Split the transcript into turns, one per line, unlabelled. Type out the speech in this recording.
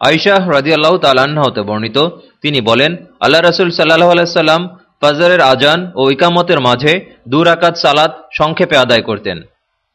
আইশাহ রাজিয়াল্লাহ তালান্না হতে বর্ণিত। তিনি বলেন, আল্লাহ রসুল সাল্লাহ আলাইসাল্লাম ফজরের আজান ও ইকামতের মাঝে দুরাকাত সালাত সংক্ষেপে আদায় করতেন।